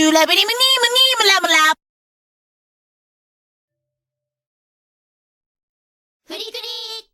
ชื่ออะไรไปนี่มันนี่มันนี่มันแล้วมันแลาフリフリ